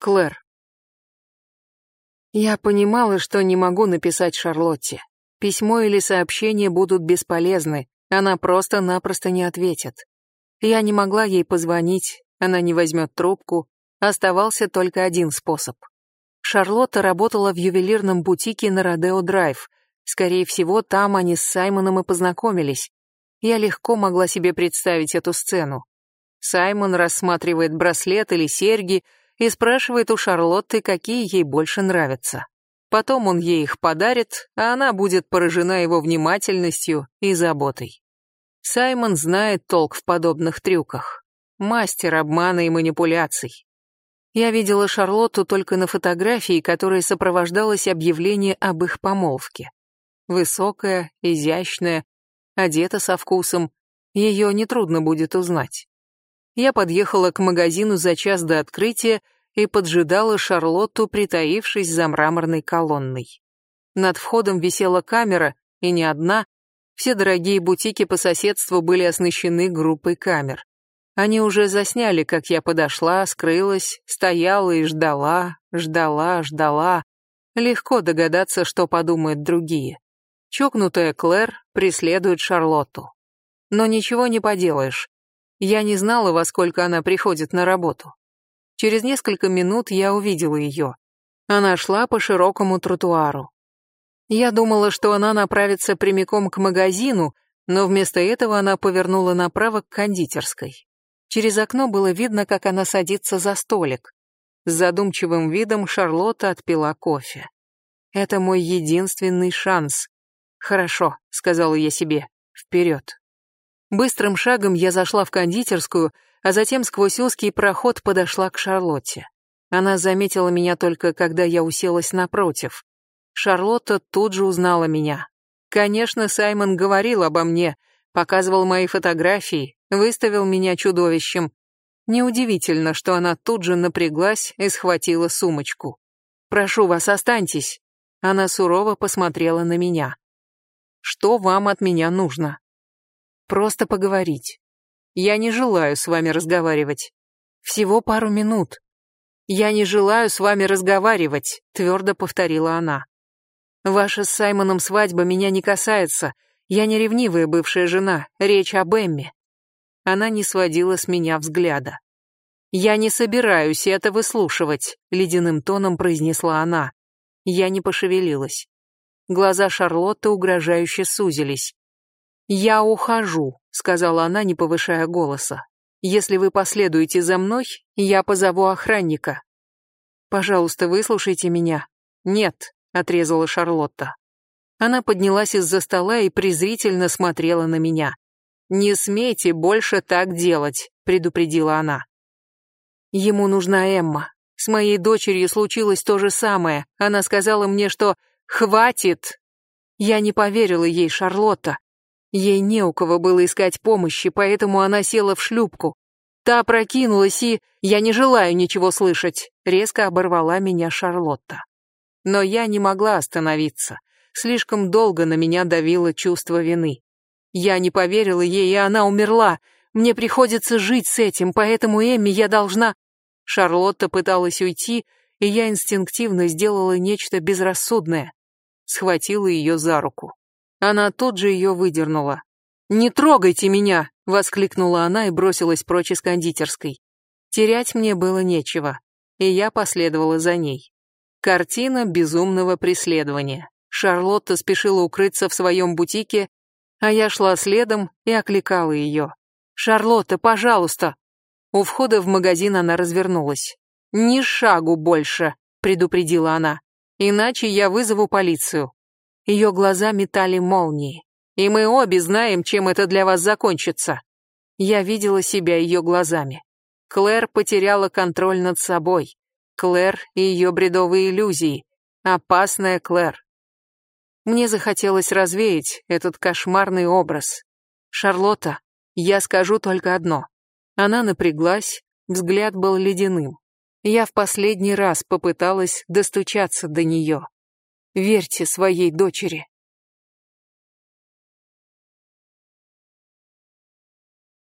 Клэр. Я понимала, что не могу написать Шарлотте. Письмо или сообщение будут бесполезны, она просто-напросто не ответит. Я не могла ей позвонить, она не возьмет трубку, оставался только один способ. Шарлотта работала в ювелирном бутике на Родео-Драйв. Скорее всего, там они с Саймоном и познакомились. Я легко могла себе представить эту сцену. Саймон рассматривает браслет или серьги и спрашивает у Шарлотты, какие ей больше нравятся. Потом он ей их подарит, а она будет поражена его внимательностью и заботой. Саймон знает толк в подобных трюках. Мастер обмана и манипуляций. Я видела Шарлотту только на фотографии, которая сопровождалась объявлением об их помолвке. Высокая, изящная, одета со вкусом. Ее нетрудно будет узнать. Я подъехала к магазину за час до открытия и поджидала Шарлотту, притаившись за мраморной колонной. Над входом висела камера, и не одна. Все дорогие бутики по соседству были оснащены группой камер. Они уже засняли, как я подошла, скрылась, стояла и ждала, ждала, ждала. Легко догадаться, что подумают другие. Чокнутая Клэр преследует Шарлотту. Но ничего не поделаешь. Я не знала, во сколько она приходит на работу. Через несколько минут я увидела ее. Она шла по широкому тротуару. Я думала, что она направится прямиком к магазину, но вместо этого она повернула направо к кондитерской. Через окно было видно, как она садится за столик. С задумчивым видом Шарлотта отпила кофе. «Это мой единственный шанс». «Хорошо», — сказала я себе, — «вперед». Быстрым шагом я зашла в кондитерскую, а затем сквозь узкий проход подошла к Шарлотте. Она заметила меня только, когда я уселась напротив. Шарлотта тут же узнала меня. Конечно, Саймон говорил обо мне, показывал мои фотографии, выставил меня чудовищем. Неудивительно, что она тут же напряглась и схватила сумочку. «Прошу вас, останьтесь». Она сурово посмотрела на меня. «Что вам от меня нужно?» Просто поговорить. Я не желаю с вами разговаривать. Всего пару минут. Я не желаю с вами разговаривать, твердо повторила она. Ваша с Саймоном свадьба меня не касается. Я не ревнивая бывшая жена, речь об Эмме. Она не сводила с меня взгляда. «Я не собираюсь это выслушивать», — ледяным тоном произнесла она. Я не пошевелилась. Глаза Шарлотты угрожающе сузились. «Я ухожу», — сказала она, не повышая голоса. «Если вы последуете за мной, я позову охранника». «Пожалуйста, выслушайте меня». «Нет», — отрезала Шарлотта. Она поднялась из-за стола и презрительно смотрела на меня. «Не смейте больше так делать», — предупредила она. «Ему нужна Эмма. С моей дочерью случилось то же самое. Она сказала мне, что «хватит». Я не поверила ей, Шарлотта. Ей не у кого было искать помощи, поэтому она села в шлюпку. Та прокинулась и... Я не желаю ничего слышать, резко оборвала меня Шарлотта. Но я не могла остановиться. Слишком долго на меня давило чувство вины. Я не поверила ей, и она умерла. Мне приходится жить с этим, поэтому Эмми я должна... Шарлотта пыталась уйти, и я инстинктивно сделала нечто безрассудное. Схватила ее за руку. Она тут же ее выдернула. «Не трогайте меня!» — воскликнула она и бросилась прочь из кондитерской. Терять мне было нечего, и я последовала за ней. Картина безумного преследования. Шарлотта спешила укрыться в своем бутике, а я шла следом и окликала ее. «Шарлотта, пожалуйста!» У входа в магазин она развернулась. «Ни шагу больше!» — предупредила она. «Иначе я вызову полицию». Ее глаза метали молнии. «И мы обе знаем, чем это для вас закончится». Я видела себя ее глазами. Клэр потеряла контроль над собой. Клэр и ее бредовые иллюзии. Опасная Клэр. Мне захотелось развеять этот кошмарный образ. «Шарлотта, я скажу только одно». Она напряглась, взгляд был ледяным. Я в последний раз попыталась достучаться до нее. Верьте своей дочери.